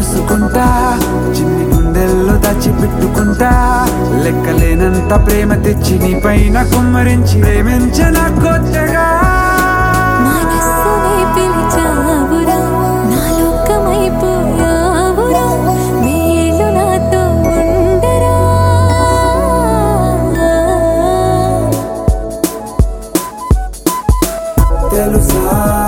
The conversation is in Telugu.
చూసుకుంటా చిన్ని గుండెల్లో దాచిపెట్టుకుంటా లెక్కలేనంత ప్రేమ తెచ్చి నీ పైన కుమ్మరించి ప్రేమించిన కొత్తగా. తెలుసా?